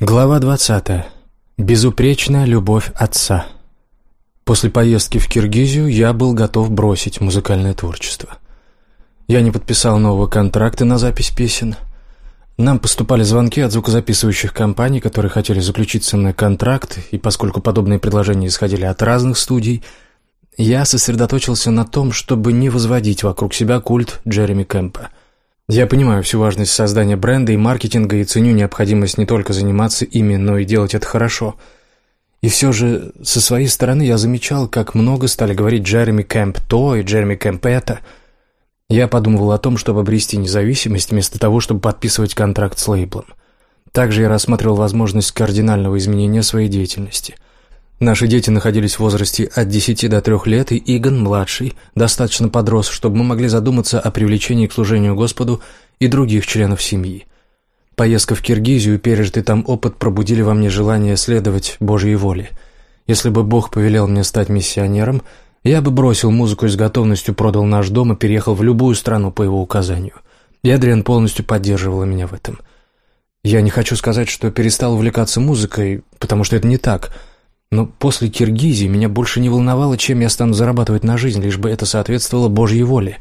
Глава 20. Безупречная любовь отца. После поездки в Киргизию я был готов бросить музыкальное творчество. Я не подписал нового контракта на запись песен. Нам поступали звонки от звукозаписывающих компаний, которые хотели заключить со мной контракт, и поскольку подобные предложения исходили от разных студий, я сосредоточился на том, чтобы не возводить вокруг себя культ Джереми Кэмпа – я понимаю всю важность создания бренда и маркетинга и ценю необходимость не только заниматься ими, но и делать это хорошо. И все же, со своей стороны, я замечал, как много стали говорить Джереми Кэмп то и Джереми Кэмп это. Я подумывал о том, чтобы обрести независимость, вместо того, чтобы подписывать контракт с лейблом. Также я рассматривал возможность кардинального изменения своей деятельности. Наши дети находились в возрасте от 10 до 3 лет, и Игон, младший, достаточно подрос, чтобы мы могли задуматься о привлечении к служению Господу и других членов семьи. Поездка в Киргизию и пережитый там опыт пробудили во мне желание следовать Божьей воле. Если бы Бог повелел мне стать миссионером, я бы бросил музыку и с готовностью продал наш дом и переехал в любую страну по его указанию. И Адриан полностью поддерживала меня в этом. Я не хочу сказать, что перестал увлекаться музыкой, потому что это не так – но после Киргизии меня больше не волновало, чем я стану зарабатывать на жизнь, лишь бы это соответствовало Божьей воле.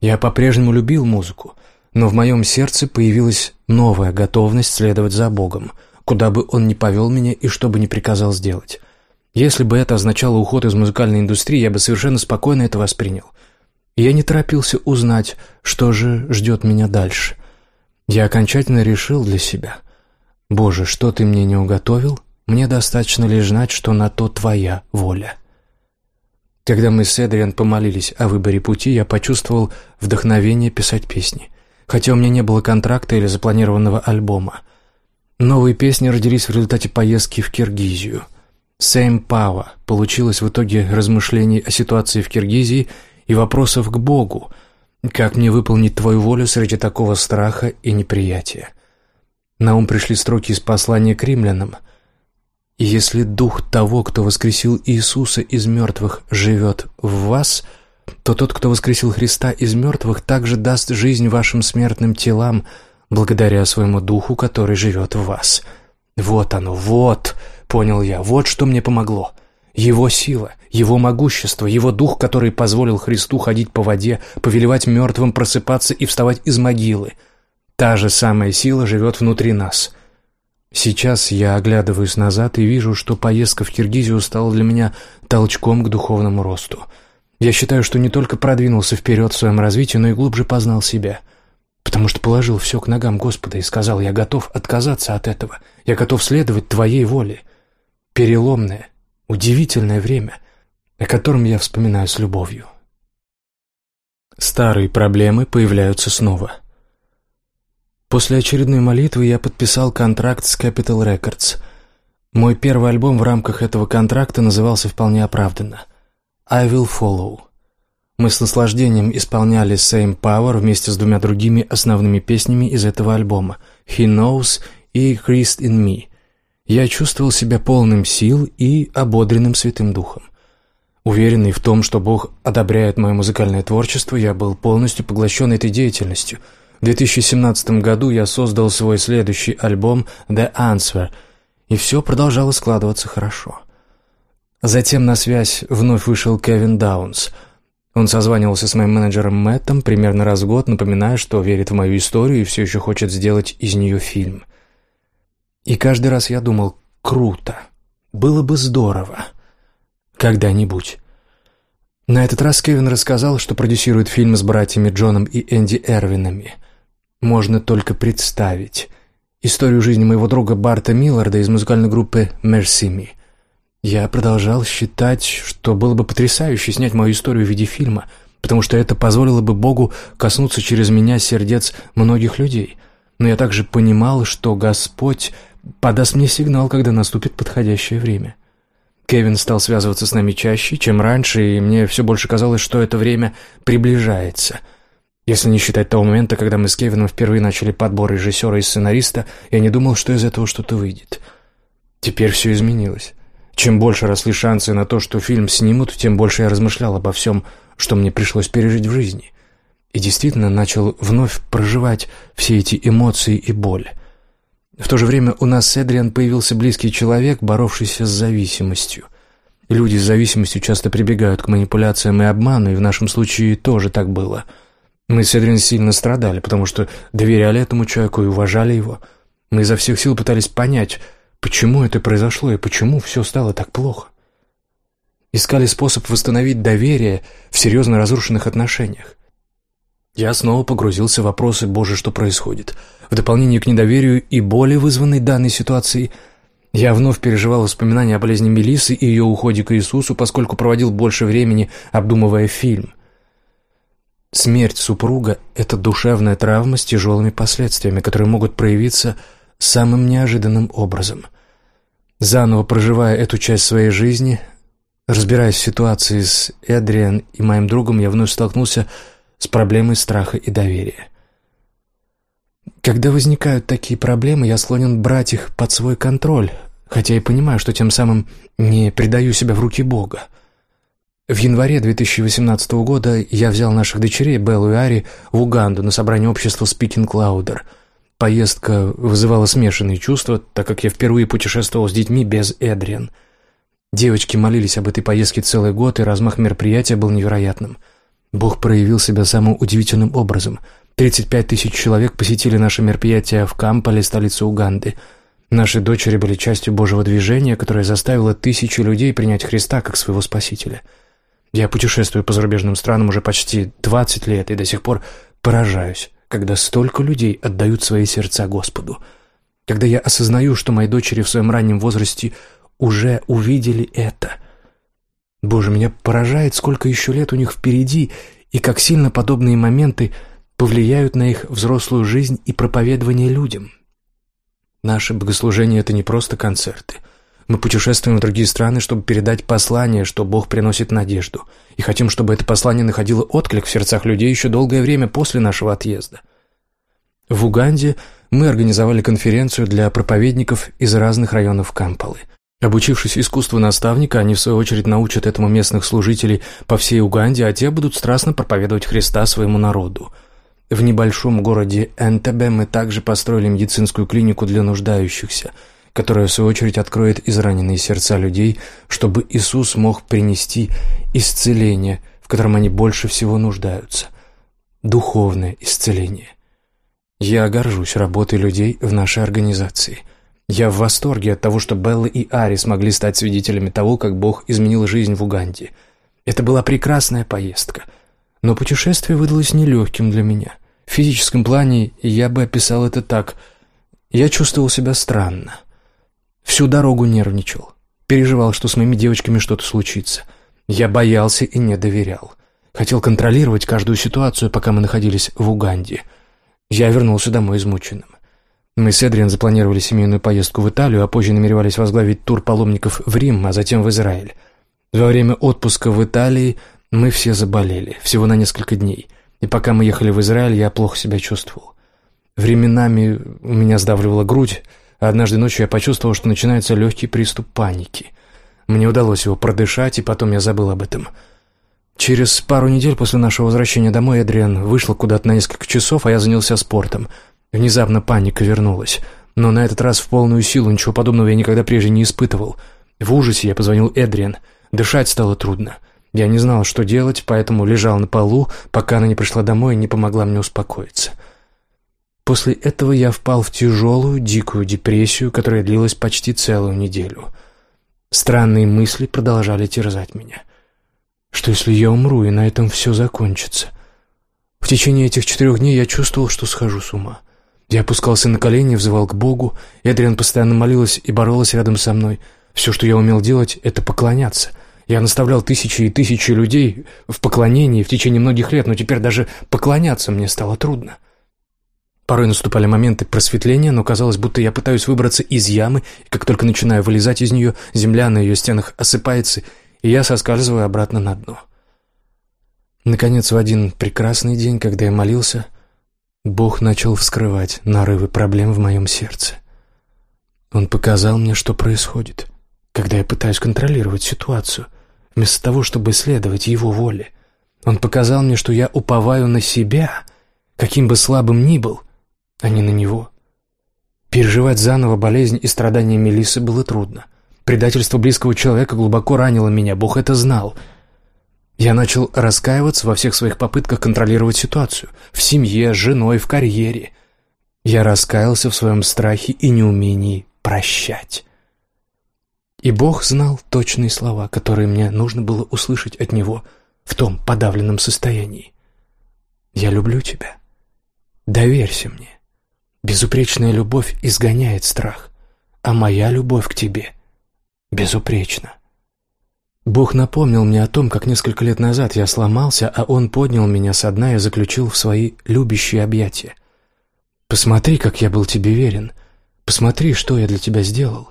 Я по-прежнему любил музыку, но в моем сердце появилась новая готовность следовать за Богом, куда бы Он ни повел меня и что бы ни приказал сделать. Если бы это означало уход из музыкальной индустрии, я бы совершенно спокойно это воспринял. Я не торопился узнать, что же ждет меня дальше. Я окончательно решил для себя. «Боже, что ты мне не уготовил, мне достаточно лишь знать, что на то твоя воля. Когда мы с Эдриан помолились о выборе пути, я почувствовал вдохновение писать песни, хотя у меня не было контракта или запланированного альбома. Новые песни родились в результате поездки в Киргизию. «Same Power» получилось в итоге размышлений о ситуации в Киргизии и вопросов к Богу, как мне выполнить твою волю среди такого страха и неприятия. На ум пришли строки из послания к римлянам – если дух того, кто воскресил Иисуса из мертвых, живет в вас, то тот, кто воскресил Христа из мертвых, также даст жизнь вашим смертным телам, благодаря своему духу, который живет в вас. Вот оно, вот, понял я, вот что мне помогло. Его сила, его могущество, его дух, который позволил Христу ходить по воде, повелевать мертвым просыпаться и вставать из могилы. Та же самая сила живет внутри нас. Сейчас я оглядываюсь назад и вижу, что поездка в Киргизию стала для меня толчком к духовному росту. Я считаю, что не только продвинулся вперед в своем развитии, но и глубже познал себя. Потому что положил все к ногам Господа и сказал, я готов отказаться от этого, я готов следовать Твоей воле. Переломное, удивительное время, о котором я вспоминаю с любовью. Старые проблемы появляются снова – После очередной молитвы я подписал контракт с Capital Records. Мой первый альбом в рамках этого контракта назывался вполне оправданно «I Will Follow». Мы с наслаждением исполняли «Same Power» вместе с двумя другими основными песнями из этого альбома «He Knows» и «Christ in Me». Я чувствовал себя полным сил и ободренным Святым Духом. Уверенный в том, что Бог одобряет мое музыкальное творчество, я был полностью поглощен этой деятельностью – в 2017 году я создал свой следующий альбом «The Answer», и все продолжало складываться хорошо. Затем на связь вновь вышел Кевин Даунс. Он созванивался с моим менеджером Мэттом примерно раз в год, напоминая, что верит в мою историю и все еще хочет сделать из нее фильм. И каждый раз я думал «круто, было бы здорово, когда-нибудь». На этот раз Кевин рассказал, что продюсирует фильм с братьями Джоном и Энди Эрвинами – можно только представить. Историю жизни моего друга Барта Милларда из музыкальной группы «Mercy Me». Я продолжал считать, что было бы потрясающе снять мою историю в виде фильма, потому что это позволило бы Богу коснуться через меня сердец многих людей. Но я также понимал, что Господь подаст мне сигнал, когда наступит подходящее время. Кевин стал связываться с нами чаще, чем раньше, и мне все больше казалось, что это время приближается — если не считать того момента, когда мы с Кевином впервые начали подбор режиссера и сценариста, я не думал, что из этого что-то выйдет. Теперь все изменилось. Чем больше росли шансы на то, что фильм снимут, тем больше я размышлял обо всем, что мне пришлось пережить в жизни. И действительно начал вновь проживать все эти эмоции и боль. В то же время у нас с Эдриан появился близкий человек, боровшийся с зависимостью. Люди с зависимостью часто прибегают к манипуляциям и обману, и в нашем случае тоже так было. Мы с Эдриан сильно страдали, потому что доверяли этому человеку и уважали его. Мы изо всех сил пытались понять, почему это произошло и почему все стало так плохо. Искали способ восстановить доверие в серьезно разрушенных отношениях. Я снова погрузился в вопросы «Боже, что происходит?». В дополнение к недоверию и боли, вызванной данной ситуацией, я вновь переживал воспоминания о болезни Мелисы и ее уходе к Иисусу, поскольку проводил больше времени, обдумывая фильм. Смерть супруга – это душевная травма с тяжелыми последствиями, которые могут проявиться самым неожиданным образом. Заново проживая эту часть своей жизни, разбираясь в ситуации с Эдриан и моим другом, я вновь столкнулся с проблемой страха и доверия. Когда возникают такие проблемы, я склонен брать их под свой контроль, хотя и понимаю, что тем самым не предаю себя в руки Бога. В январе 2018 года я взял наших дочерей, Беллу и Ари, в Уганду на собрание общества Speaking Louder. Поездка вызывала смешанные чувства, так как я впервые путешествовал с детьми без Эдриан. Девочки молились об этой поездке целый год, и размах мероприятия был невероятным – Бог проявил себя самым удивительным образом. 35 тысяч человек посетили наше мероприятие в Кампале, столице Уганды. Наши дочери были частью Божьего движения, которое заставило тысячи людей принять Христа как своего Спасителя. Я путешествую по зарубежным странам уже почти 20 лет и до сих пор поражаюсь, когда столько людей отдают свои сердца Господу. Когда я осознаю, что мои дочери в своем раннем возрасте уже увидели это – Боже, меня поражает, сколько еще лет у них впереди, и как сильно подобные моменты повлияют на их взрослую жизнь и проповедование людям. Наше богослужение — это не просто концерты. Мы путешествуем в другие страны, чтобы передать послание, что Бог приносит надежду, и хотим, чтобы это послание находило отклик в сердцах людей еще долгое время после нашего отъезда. В Уганде мы организовали конференцию для проповедников из разных районов Кампалы — Обучившись искусству наставника, они в свою очередь научат этому местных служителей по всей Уганде, а те будут страстно проповедовать Христа своему народу. В небольшом городе Энтебе мы также построили медицинскую клинику для нуждающихся, которая в свою очередь откроет израненные сердца людей, чтобы Иисус мог принести исцеление, в котором они больше всего нуждаются. Духовное исцеление. Я горжусь работой людей в нашей организации – я в восторге от того, что Белла и Ари смогли стать свидетелями того, как Бог изменил жизнь в Уганде. Это была прекрасная поездка. Но путешествие выдалось нелегким для меня. В физическом плане я бы описал это так. Я чувствовал себя странно. Всю дорогу нервничал. Переживал, что с моими девочками что-то случится. Я боялся и не доверял. Хотел контролировать каждую ситуацию, пока мы находились в Уганде. Я вернулся домой измученным. Мы с Эдриан запланировали семейную поездку в Италию, а позже намеревались возглавить тур паломников в Рим, а затем в Израиль. Во время отпуска в Италии мы все заболели, всего на несколько дней. И пока мы ехали в Израиль, я плохо себя чувствовал. Временами у меня сдавливала грудь, однажды ночью я почувствовал, что начинается легкий приступ паники. Мне удалось его продышать, и потом я забыл об этом. Через пару недель после нашего возвращения домой Эдриан вышла куда-то на несколько часов, а я занялся спортом – Внезапно паника вернулась. Но на этот раз в полную силу ничего подобного я никогда прежде не испытывал. В ужасе я позвонил Эдриан. Дышать стало трудно. Я не знал, что делать, поэтому лежал на полу, пока она не пришла домой и не помогла мне успокоиться. После этого я впал в тяжелую, дикую депрессию, которая длилась почти целую неделю. Странные мысли продолжали терзать меня. Что если я умру, и на этом все закончится? В течение этих четырех дней я чувствовал, что схожу с ума. Я опускался на колени, взывал к Богу. Эдриан постоянно молилась и боролась рядом со мной. Все, что я умел делать, это поклоняться. Я наставлял тысячи и тысячи людей в поклонении в течение многих лет, но теперь даже поклоняться мне стало трудно. Порой наступали моменты просветления, но казалось, будто я пытаюсь выбраться из ямы, и как только начинаю вылезать из нее, земля на ее стенах осыпается, и я соскальзываю обратно на дно. Наконец, в один прекрасный день, когда я молился, Бог начал вскрывать нарывы проблем в моем сердце. Он показал мне, что происходит, когда я пытаюсь контролировать ситуацию, вместо того, чтобы следовать его воле. Он показал мне, что я уповаю на себя, каким бы слабым ни был, а не на него. Переживать заново болезнь и страдания Мелиссы было трудно. Предательство близкого человека глубоко ранило меня, Бог это знал. Я начал раскаиваться во всех своих попытках контролировать ситуацию. В семье, с женой, в карьере. Я раскаялся в своем страхе и неумении прощать. И Бог знал точные слова, которые мне нужно было услышать от Него в том подавленном состоянии. «Я люблю тебя. Доверься мне. Безупречная любовь изгоняет страх, а моя любовь к тебе безупречна». Бог напомнил мне о том, как несколько лет назад я сломался, а Он поднял меня со дна и заключил в свои любящие объятия. «Посмотри, как я был тебе верен. Посмотри, что я для тебя сделал.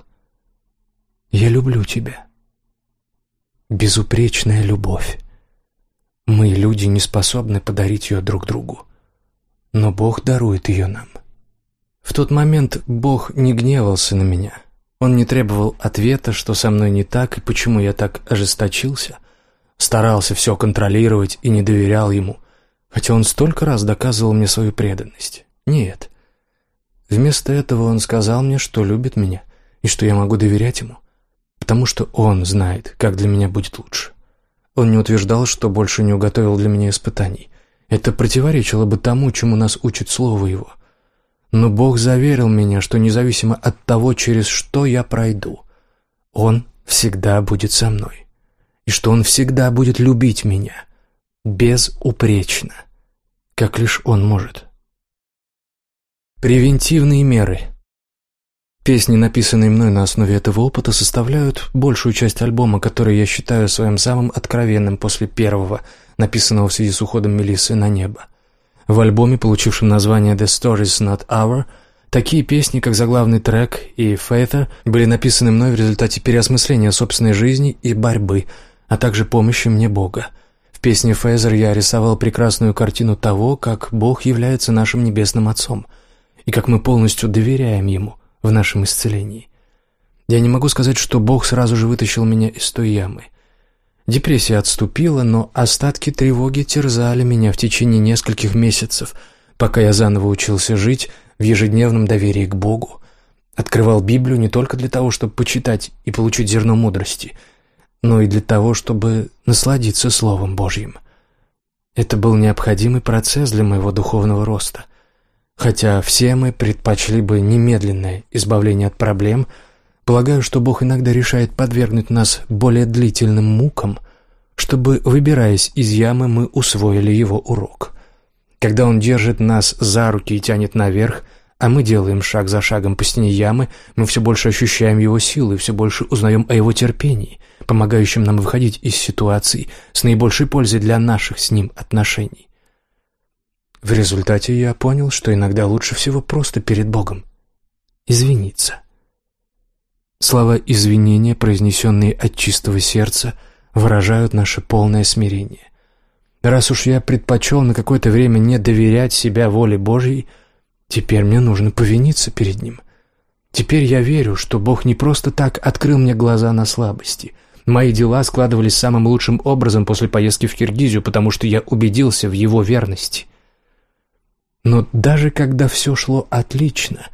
Я люблю тебя. Безупречная любовь. Мы, люди, не способны подарить ее друг другу. Но Бог дарует ее нам. В тот момент Бог не гневался на меня. Он не требовал ответа, что со мной не так и почему я так ожесточился. Старался все контролировать и не доверял ему, хотя он столько раз доказывал мне свою преданность. Нет. Вместо этого он сказал мне, что любит меня и что я могу доверять ему потому что он знает, как для меня будет лучше. Он не утверждал, что больше не уготовил для меня испытаний. Это противоречило бы тому, чему нас учит Слово Его. Но Бог заверил меня, что независимо от того, через что я пройду, Он всегда будет со мной, и что Он всегда будет любить меня, безупречно, как лишь Он может. Превентивные меры – Песни, написанные мной на основе этого опыта, составляют большую часть альбома, который я считаю своим самым откровенным после первого, написанного в связи с уходом Мелиссы на небо. В альбоме, получившем название «The Stories Not Our», такие песни, как заглавный трек и «Faither» были написаны мной в результате переосмысления собственной жизни и борьбы, а также помощи мне Бога. В песне «Фейзер» я рисовал прекрасную картину того, как Бог является нашим небесным Отцом, и как мы полностью доверяем Ему, в нашем исцелении. Я не могу сказать, что Бог сразу же вытащил меня из той ямы. Депрессия отступила, но остатки тревоги терзали меня в течение нескольких месяцев, пока я заново учился жить в ежедневном доверии к Богу. Открывал Библию не только для того, чтобы почитать и получить зерно мудрости, но и для того, чтобы насладиться Словом Божьим. Это был необходимый процесс для моего духовного роста. Хотя все мы предпочли бы немедленное избавление от проблем, полагаю, что Бог иногда решает подвергнуть нас более длительным мукам, чтобы, выбираясь из ямы, мы усвоили его урок. Когда Он держит нас за руки и тянет наверх, а мы делаем шаг за шагом по стене ямы, мы все больше ощущаем Его силу и все больше узнаем о Его терпении, помогающем нам выходить из ситуаций с наибольшей пользой для наших с Ним отношений. В результате я понял, что иногда лучше всего просто перед Богом извиниться. Слова извинения, произнесенные от чистого сердца, выражают наше полное смирение. Раз уж я предпочел на какое-то время не доверять себя воле Божьей, теперь мне нужно повиниться перед Ним. Теперь я верю, что Бог не просто так открыл мне глаза на слабости. Мои дела складывались самым лучшим образом после поездки в Киргизию, потому что я убедился в Его верности. Но даже когда все шло отлично,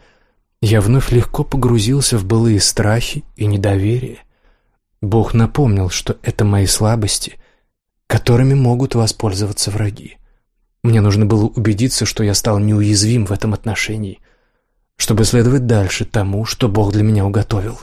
я вновь легко погрузился в былые страхи и недоверие. Бог напомнил, что это мои слабости, которыми могут воспользоваться враги. Мне нужно было убедиться, что я стал неуязвим в этом отношении, чтобы следовать дальше тому, что Бог для меня уготовил.